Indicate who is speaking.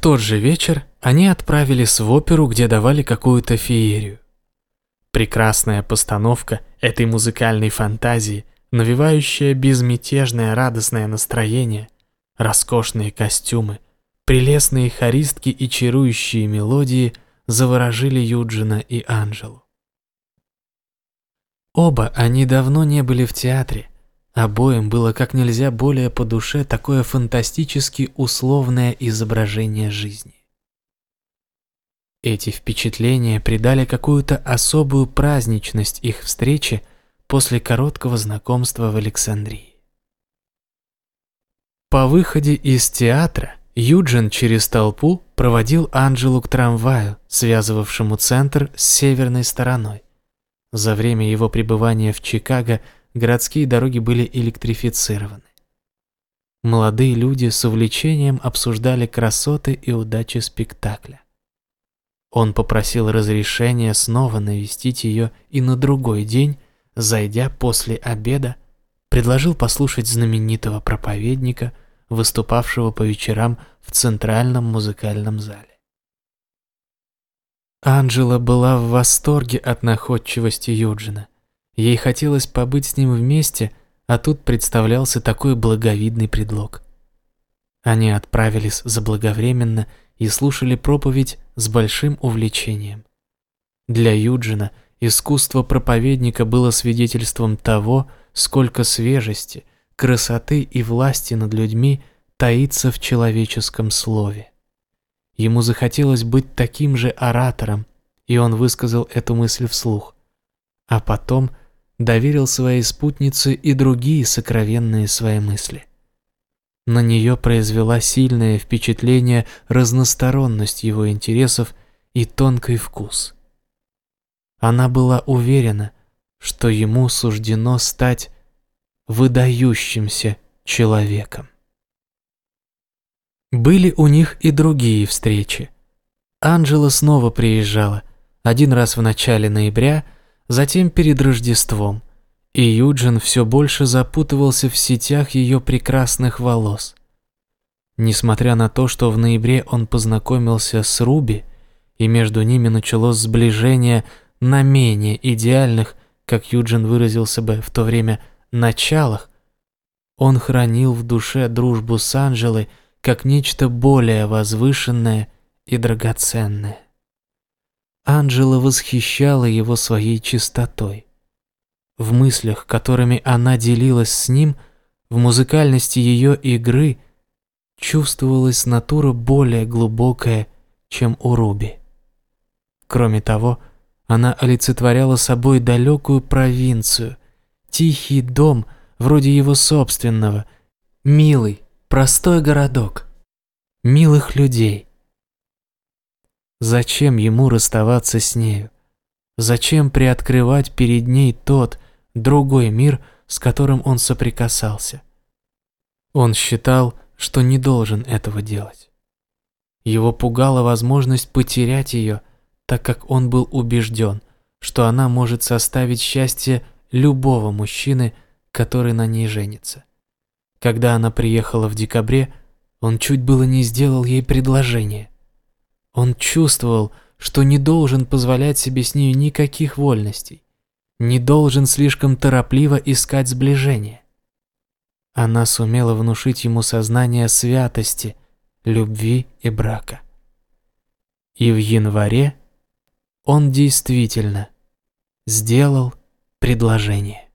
Speaker 1: тот же вечер они отправились в оперу, где давали какую-то феерию. Прекрасная постановка этой музыкальной фантазии, навевающая безмятежное радостное настроение, роскошные костюмы, прелестные хористки и чарующие мелодии заворожили Юджина и Анжелу. Оба они давно не были в театре, Обоим было как нельзя более по душе такое фантастически условное изображение жизни. Эти впечатления придали какую-то особую праздничность их встрече после короткого знакомства в Александрии. По выходе из театра Юджин через толпу проводил Анджелу к трамваю, связывавшему центр с северной стороной. За время его пребывания в Чикаго – городские дороги были электрифицированы. Молодые люди с увлечением обсуждали красоты и удачи спектакля. Он попросил разрешения снова навестить ее и на другой день, зайдя после обеда, предложил послушать знаменитого проповедника, выступавшего по вечерам в Центральном музыкальном зале. Анджела была в восторге от находчивости Юджина – Ей хотелось побыть с ним вместе, а тут представлялся такой благовидный предлог. Они отправились заблаговременно и слушали проповедь с большим увлечением. Для Юджина искусство проповедника было свидетельством того, сколько свежести, красоты и власти над людьми таится в человеческом слове. Ему захотелось быть таким же оратором, и он высказал эту мысль вслух. А потом – доверил своей спутнице и другие сокровенные свои мысли. На нее произвела сильное впечатление разносторонность его интересов и тонкий вкус. Она была уверена, что ему суждено стать выдающимся человеком. Были у них и другие встречи. Анжела снова приезжала, один раз в начале ноября – затем перед Рождеством, и Юджин все больше запутывался в сетях ее прекрасных волос. Несмотря на то, что в ноябре он познакомился с Руби, и между ними началось сближение на менее идеальных, как Юджин выразился бы в то время, началах, он хранил в душе дружбу с Анжелой как нечто более возвышенное и драгоценное. Анжела восхищала его своей чистотой. В мыслях, которыми она делилась с ним, в музыкальности ее игры чувствовалась натура более глубокая, чем у Руби. Кроме того, она олицетворяла собой далекую провинцию, тихий дом, вроде его собственного, милый, простой городок, милых людей, Зачем ему расставаться с нею? Зачем приоткрывать перед ней тот, другой мир, с которым он соприкасался? Он считал, что не должен этого делать. Его пугала возможность потерять ее, так как он был убежден, что она может составить счастье любого мужчины, который на ней женится. Когда она приехала в декабре, он чуть было не сделал ей предложение – он чувствовал, что не должен позволять себе с нею никаких вольностей, не должен слишком торопливо искать сближения. Она сумела внушить ему сознание святости, любви и брака. И в январе он действительно сделал предложение.